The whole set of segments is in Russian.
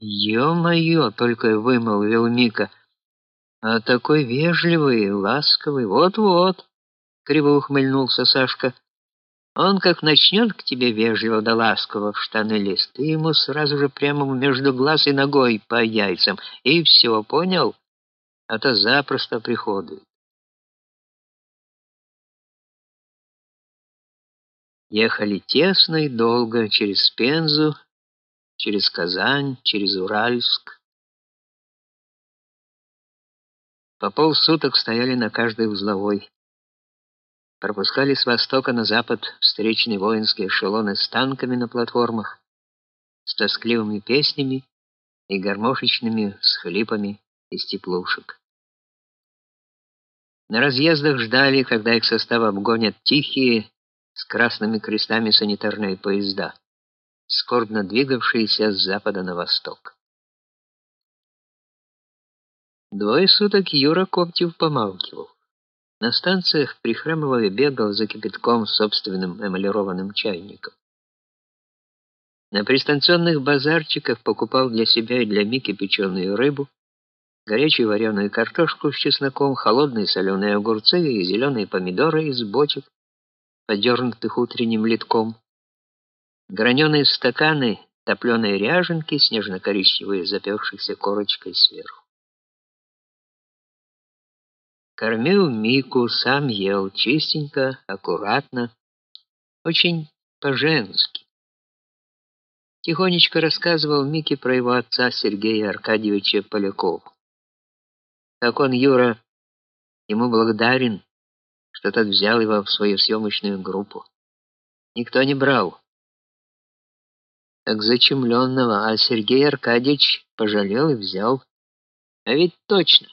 "Ё-моё", только вымолвил Мика. "А такой вежливый, ласковый. Вот-вот", криво ухмыльнулся Сашка. Он как начнет к тебе вежливо да ласково в штаны лезть, ты ему сразу же прямо между глаз и ногой по яйцам, и все, понял? А то запросто приходит. Ехали тесно и долго через Пензу, через Казань, через Уральск. По полсуток стояли на каждой узловой пропускали с востока на запад встречные воинские эшелоны с танками на платформах, с тоскливыми песнями и гармошечными схлипами из теплушек. На разъездах ждали, когда их состав обгонят тихие с красными крестами санитарные поезда, скорбно двигавшиеся с запада на восток. Двое суток Юра Коптев помалкивал. На станциях прихрамывая бегал за кипятком собственным эмалированным чайником. На пристанционных базарчиках покупал для себя и для Мики печеную рыбу, горячую вареную картошку с чесноком, холодные соленые огурцы и зеленые помидоры из бочек, подернутых утренним литком, граненые стаканы, топленые ряженки, снежно-коричневые, запекшихся корочкой сверху. Кормил Мику, сам ел чистенько, аккуратно, очень по-женски. Тихонечко рассказывал Мике про его отца Сергея Аркадьевича Полякова. Как он, Юра, ему благодарен, что тот взял его в свою съемочную группу. Никто не брал. Так зачемленного, а Сергей Аркадьевич пожалел и взял. А ведь точно.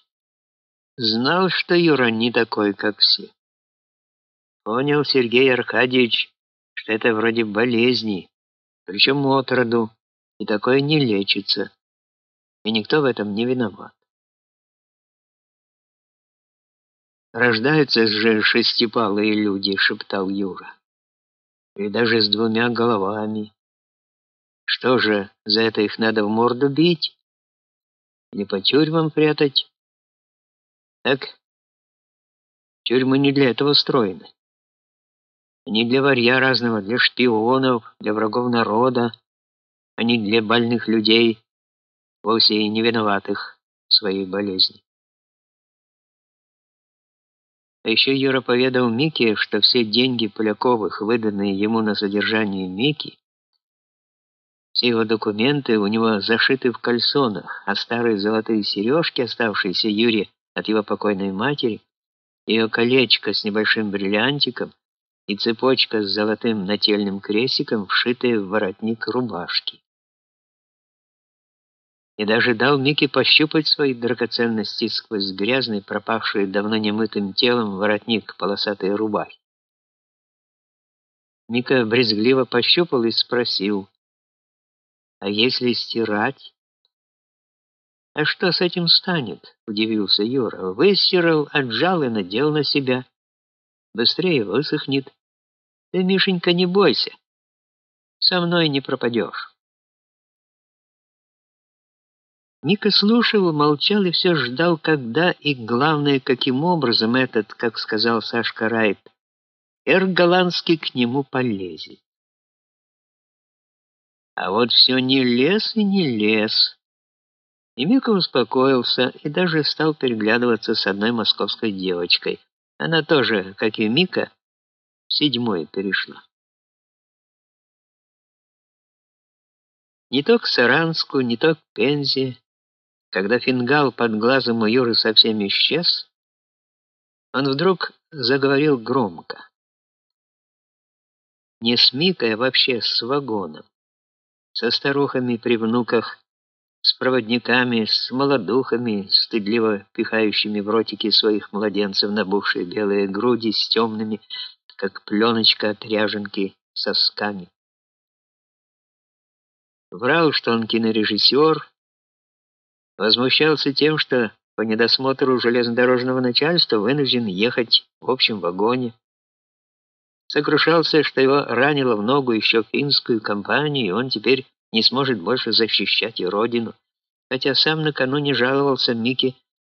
Знал, что Юра не такой, как все. Понял Сергей Аркадьевич, что это вроде болезни, причем отроду, и такое не лечится. И никто в этом не виноват. Рождаются же шестипалые люди, шептал Юра. И даже с двумя головами. Что же, за это их надо в морду бить? Или по тюрьмам прятать? Так? Тюрьмы не для этого строены. Они для варья разного, для шпионов, для врагов народа, а не для больных людей, вовсе и не виноватых в своей болезни. А еще Юра поведал Мике, что все деньги Поляковых, выданные ему на содержание Мики, все его документы у него зашиты в кальсонах, а старые золотые сережки, оставшиеся Юре от его покойной матери, ее колечко с небольшим бриллиантиком и цепочка с золотым нательным крестиком, вшитые в воротник рубашки. И даже дал Мике пощупать свои драгоценности сквозь грязный, пропахший давно немытым телом воротник полосатой рубахи. Мика брезгливо пощупал и спросил: "А если стирать?" А что с этим станет? удивился Юра. Выстирал, отжал и надел на себя. Быстрее высохнет. Ты, Мишенька, не бойся. Со мной не пропадешь. Ника слушал, молчал и все ждал, когда и, главное, каким образом этот, как сказал Сашка Райт, Эр Голландский к нему полезет. А вот все не лез и не лез. И Мика успокоился и даже стал переглядываться с одной московской девочкой. Она тоже, как и Мика, в седьмой перешла. Не то к Саранску, не то к Пензе, когда фингал под глазом у Юры совсем исчез, он вдруг заговорил громко. Не с Микой, а вообще с вагоном, со старухами при внуках с проводниками, с молодухами, стыдливо пихающими в ротики своих младенцев набухшие белые груди с темными, как пленочка от ряженки, сосками. Врал, что он кинорежиссер, возмущался тем, что по недосмотру железнодорожного начальства вынужден ехать в общем вагоне. Сокрушался, что его ранило в ногу еще финскую компанию, и он теперь не сможет больше защищать и родину. Хотя сам накануне жаловался Мике